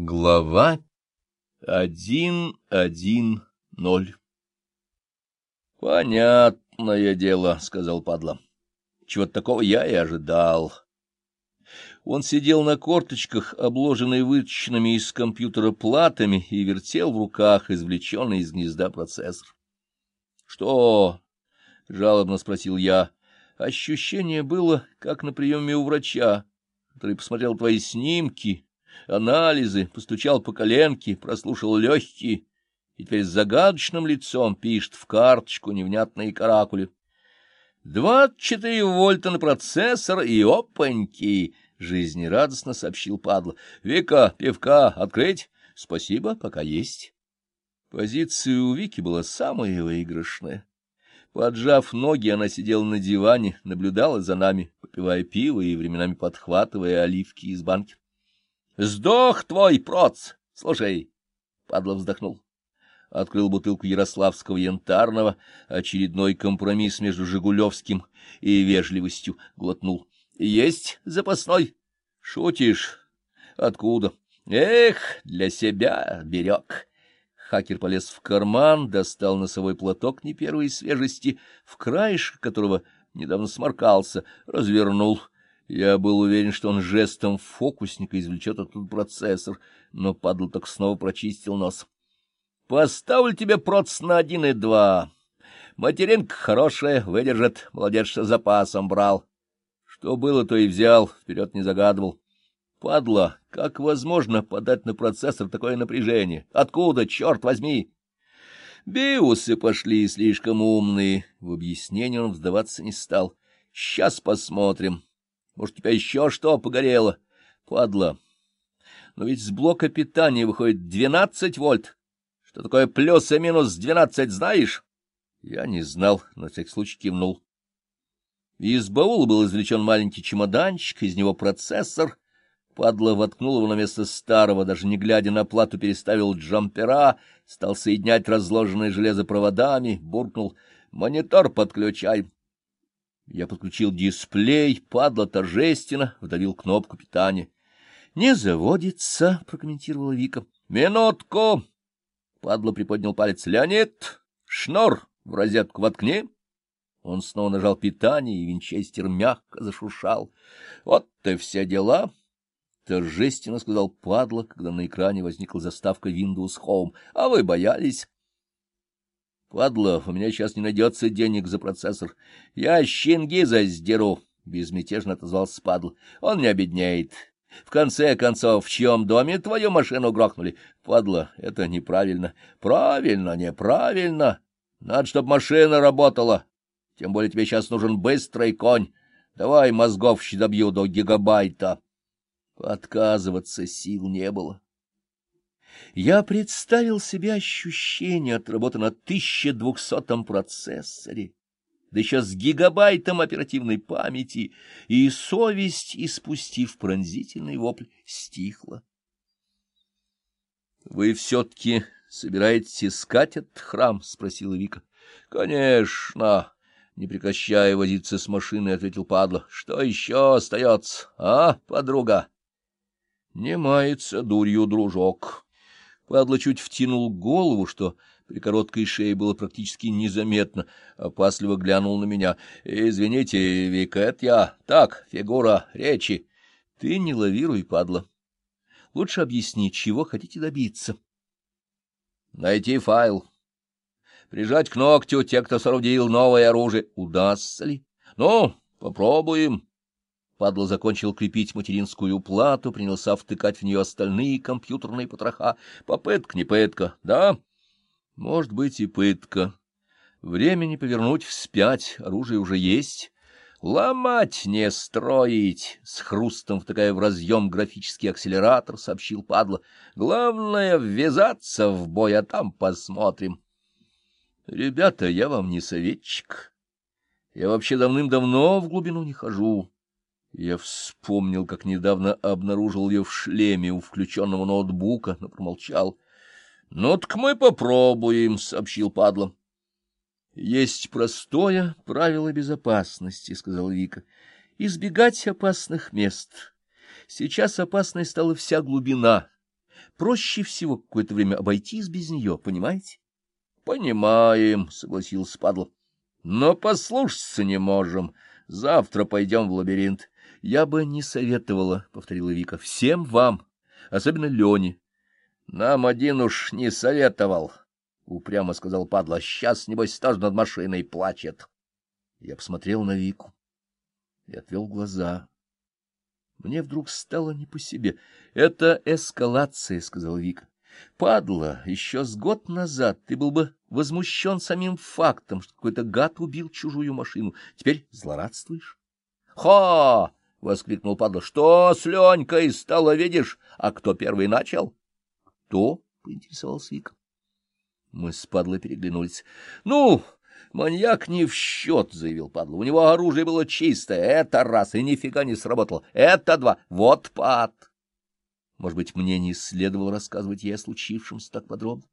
Глава один один ноль Понятное дело, — сказал падла. Чего-то такого я и ожидал. Он сидел на корточках, обложенный вытащенными из компьютера платами, и вертел в руках извлеченный из гнезда процессор. — Что? — жалобно спросил я. Ощущение было, как на приеме у врача, который посмотрел твои снимки анализы, постучал по коленке, прослушал легкие и теперь с загадочным лицом пишет в карточку невнятные каракули. «Двадцать четыре вольта на процессор и опаньки!» — жизнерадостно сообщил падла. «Вика, пивка открыть? Спасибо, пока есть». Позиция у Вики была самая выигрышная. Поджав ноги, она сидела на диване, наблюдала за нами, попивая пиво и временами подхватывая оливки из банки. Сдох твой проц! Слушай, падла вздохнул. Открыл бутылку ярославского янтарного, очередной компромисс между Жигулевским и вежливостью глотнул. Есть запасной? Шутишь? Откуда? Эх, для себя берег. Хакер полез в карман, достал носовой платок не первой свежести, в краешек которого недавно сморкался, развернул — я был уверен, что он жестом фокусника извлечет оттуда процессор, но падал так снова прочистил нос. — Поставлю тебе проц на один и два. Материнка хорошая, выдержит, молодец, что запасом брал. Что было, то и взял, вперед не загадывал. Падла, как возможно подать на процессор такое напряжение? Откуда, черт возьми? Биусы пошли слишком умные. В объяснение он вздаваться не стал. Сейчас посмотрим. Может, у тебя еще что погорело? Падла. Но ведь с блока питания выходит двенадцать вольт. Что такое плюс и минус двенадцать, знаешь? Я не знал, на всякий случай кивнул. Из баула был извлечен маленький чемоданчик, из него процессор. Падла воткнул его на место старого, даже не глядя на плату, переставил джампера, стал соединять разложенные железо проводами, буркнул «Монитор подключай». Я подключил дисплей, падла торжественно, вдавил кнопку питания. — Не заводится, — прокомментировала Вика. — Минутку! Падла приподнял палец. — Леонид, шнур в розетку воткни. Он снова нажал питание, и винчестер мягко зашуршал. — Вот ты все дела! — торжественно сказал Падла, когда на экране возникла заставка Windows Home. — А вы боялись? — Падла, у меня сейчас не найдется денег за процессор. Я Щингиза сдеру, — безмятежно отозвался Падл. — Он не обеднеет. В конце концов, в чьем доме твою машину грохнули? Падла, это неправильно. Правильно, неправильно. Надо, чтобы машина работала. Тем более тебе сейчас нужен быстрый конь. Давай мозгов добью до гигабайта. Отказываться сил не было. Я представил себе ощущение от работы на 1200-м процессоре, да еще с гигабайтом оперативной памяти, и совесть, испустив пронзительный вопль, стихла. — Вы все-таки собираетесь искать этот храм? — спросила Вика. — Конечно. Не прекращая возиться с машиной, ответил падла. — Что еще остается, а, подруга? — Не мается дурью, дружок. Падла чуть втянул голову, что при короткой шее было практически незаметно, опасливо глянул на меня. — Извините, Вика, это я. Так, фигура речи. — Ты не лавируй, падла. Лучше объясни, чего хотите добиться. — Найти файл. Прижать к ногтю те, кто соорудил новое оружие. Удастся ли? — Ну, попробуем. Падла закончил крепить материнскую плату, принялся втыкать в нее остальные компьютерные потроха. Попытка не пытка, да? Может быть и пытка. Времени повернуть вспять, оружие уже есть. Ломать, не строить! С хрустом втыкая в разъем графический акселератор, сообщил Падла. Главное — ввязаться в бой, а там посмотрим. Ребята, я вам не советчик. Я вообще давным-давно в глубину не хожу. Я вспомнил, как недавно обнаружил ее в шлеме у включенного ноутбука, но промолчал. — Ну так мы попробуем, — сообщил падла. — Есть простое правило безопасности, — сказал Вика. — Избегать опасных мест. Сейчас опасной стала вся глубина. Проще всего какое-то время обойтись без нее, понимаете? — Понимаем, — согласился Падла. — Но послушаться не можем. Завтра пойдем в лабиринт. — Я бы не советовала, — повторила Вика, — всем вам, особенно Лене. — Нам один уж не советовал, — упрямо сказал Падла. — Сейчас, небось, тоже над машиной плачет. Я посмотрел на Вику и отвел глаза. Мне вдруг стало не по себе. — Это эскалация, — сказал Вика. — Падла, еще с год назад ты был бы возмущен самим фактом, что какой-то гад убил чужую машину. Теперь злорадствуешь? — Ха! — воскликнул Падла. — Что с Ленькой стало, видишь? А кто первый начал? — Кто? — поинтересовался Вика. Мы с Падлой переглянулись. — Ну... Маньяк не в счет, — заявил падла. У него оружие было чистое. Это раз, и нифига не сработало. Это два. Вот пад. Может быть, мне не следовало рассказывать ей о случившемся так подробно?